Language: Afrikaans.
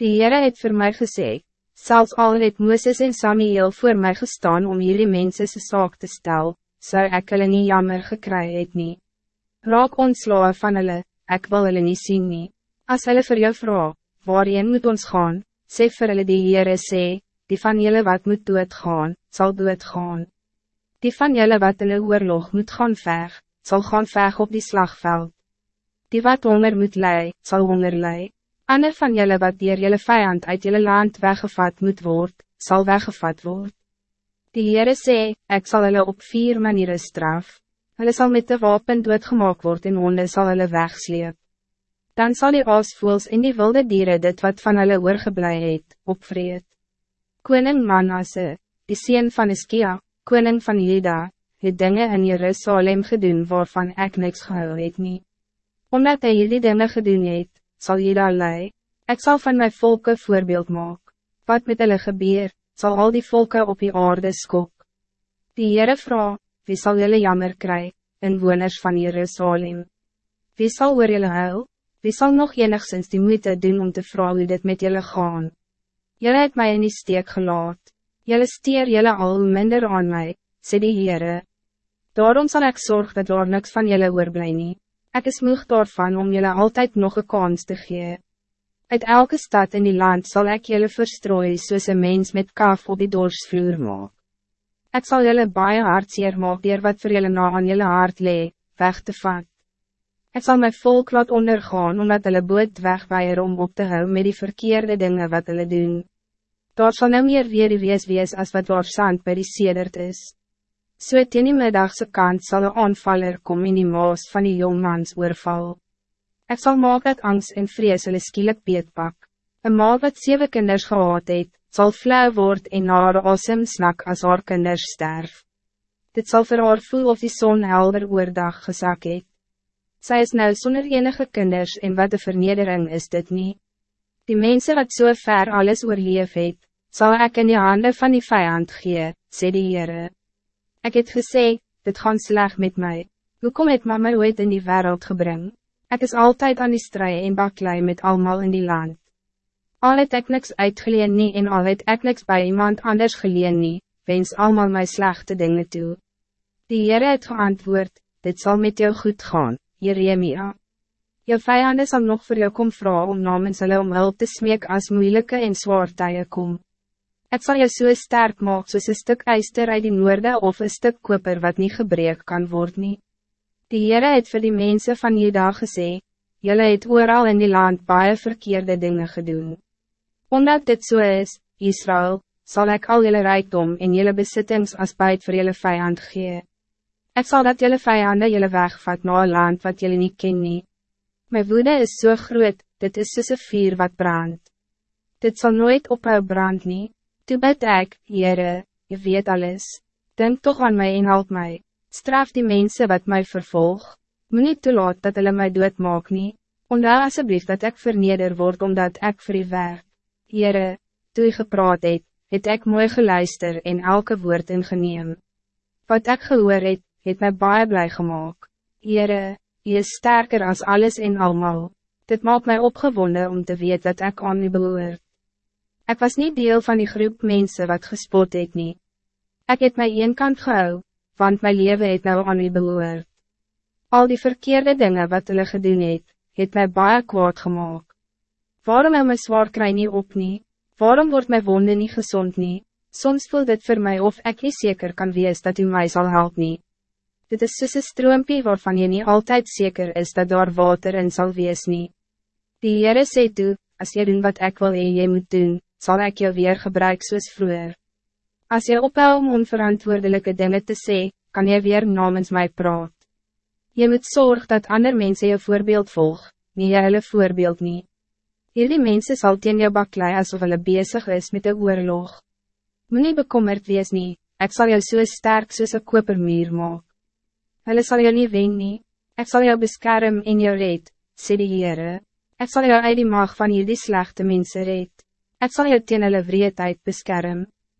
Die Heere het voor mij gezegd, zelfs al het Mooses en Samuel voor mij gestaan om jullie mensen se saak te stel, zou ek hulle nie jammer gekry het nie. Raak ontslaan van hulle, ek wil hulle nie sien nie. As hulle vir jou vraag, waarheen moet ons gaan, sê vir hulle die Heere sê, die van jullie wat moet doodgaan, zal doodgaan. Die van jullie wat hulle oorlog moet gaan veg, zal gaan veg op die slagveld. Die wat honger moet lei, zal honger lei. Ander van jullie wat dier jullie vijand uit jullie land weggevat moet worden, zal weggevat worden. Die Heere sê, ek sal hulle op vier manieren straf. Hulle sal met de wapen doodgemaak word en honde sal hulle wegsleep. Dan zal die aasvoels en die wilde dieren dit wat van hulle oorgeblij het, opvreed. Koning Manasse, die sien van Iskia, koning van Juda, het dingen in Jerusalem gedoen waarvan ek niks gehou het nie. Omdat hy die dingen gedoen het, zal je daar lei. Ik zal van mijn volken voorbeeld maken. Wat met hulle gebeur, zal al die volken op die aarde skok. Die Heere vraag, wie zal jullie jammer kry, inwoners van Jerusalem? Wie zal oor jullie huil? Wie zal nog enigszins die moeite doen om te vragen hoe dit met jullie gaan? Jullie het mij in die steek gelaat. Jullie stier jullie al minder aan mij, sê die Heere. Daarom zal ik zorgen dat er niks van jullie oorblij nie. Ik is moeg daarvan om jullie altijd nog een kans te geven. Uit elke stad in die land zal ik jullie verstrooien soos een mens met kaf op die dorsvloer maak. Ik zal jullie baie hartseer maak dier wat voor jullie na aan jullie hart lee, weg te vat. Ik zal mijn volk laat ondergaan omdat hulle boot wegweier om op te houden met die verkeerde dingen wat hulle doen. Daar zal nou meer weer wees wees as wat waar sand by die sedert is. So teen die middagse kant sal een aanvaller kom in die maas van die jongmans oorval. Ek sal maak dat angst en vrees hulle skielik beetpak. Een ma wat zeven kinders gehad het, sal flauw word en na haar asem snak as haar kinders sterf. Dit zal vir haar voel of die zon helder oordag gezak het. Sy is nou zonder enige kinders en wat de vernedering is dit niet. Die mensen wat so ver alles oorleef het, sal ek in die handen van die vijand gee, sê die Heere. Ik het gesê, dit gaan sleg met mij. Hoe kom het maar my ooit in die wereld gebring? Ik is altijd aan die strijd en baklei met allemaal in die land. Al het ek niks uitgeleen nie en al het ek niks bij iemand anders geleen nie, wens allemaal my slechte dingen toe. Die Heere het geantwoord, dit zal met jou goed gaan, Jeremia. Jou vijanden zal nog voor jou kom vragen om namens hulle om hulp te smeek als moeilijke en zwaar tye kom. Het zal je zo so sterk maken soos een stuk ijster uit die noorde of een stuk koper wat niet gebreek kan worden. Die Heere het vir die mensen van Juda gesê, Jylle het ooral in die land baie verkeerde dingen gedoen. Omdat dit zo so is, Israël, zal ik al jullie rijkdom en jullie besittings als buit voor jullie vijand gee. Ik zal dat jullie vijanden jullie wegvat naar een land wat jullie niet ken nie. Mijn woede is zo so groot, dit is een vuur wat brandt. Dit zal nooit ophou brand nie. Toe bid ek, Heere, je weet alles. Denk toch aan mij en help mij. Straf die mensen wat mij vervolg. Moet niet toelaat dat hulle mij doet maak nie. Ondaar asseblief dat ik verneder word omdat ik vir u werk. Heere, toe u gepraat het, het ek mooi geluister en elke woord ingeneem. Wat ik gehoor het, het my baie blij gemaakt. Heere, je is sterker als alles en almal. Dit maakt mij opgewonden om te weten dat ik aan u behoort. Ik was niet deel van die groep mensen wat gespot het nie. Ek het my een kant gehou, want mijn leven het nou aan u behoort. Al die verkeerde dingen wat hulle gedoen het, het my baie kwaad gemaakt. Waarom hou my zwaar kry nie op nie? Waarom wordt mijn wonde niet gezond nie? Soms voelt dit voor mij of ik niet zeker kan wees dat u mij zal helpen. nie. Dit is soos een stroompie waarvan je niet altijd zeker is dat daar water in zal wees nie. Die Heere sê toe, as jy doen wat ik wil en jy moet doen, zal ik jou weer gebruik soos vroeger. Als je ophou om onverantwoordelijke dingen te zeggen, kan je weer namens mij praat. Je moet zorgen dat andere mensen je voorbeeld volg, niet jy hulle voorbeeld niet. Hierdie mensen zal teen jou baklei alsof hulle bezig is met de oorlog. Moet nie bekommerd wees nie, ek sal jou so sterk soos een kopermuur maak. Hulle sal jou nie wen nie, ek sal jou beskerm en jou red, sê die Heere. Ek sal jou uit die mag van hierdie slechte mense red. Ik zal je teen hulle wreedheid beschermen.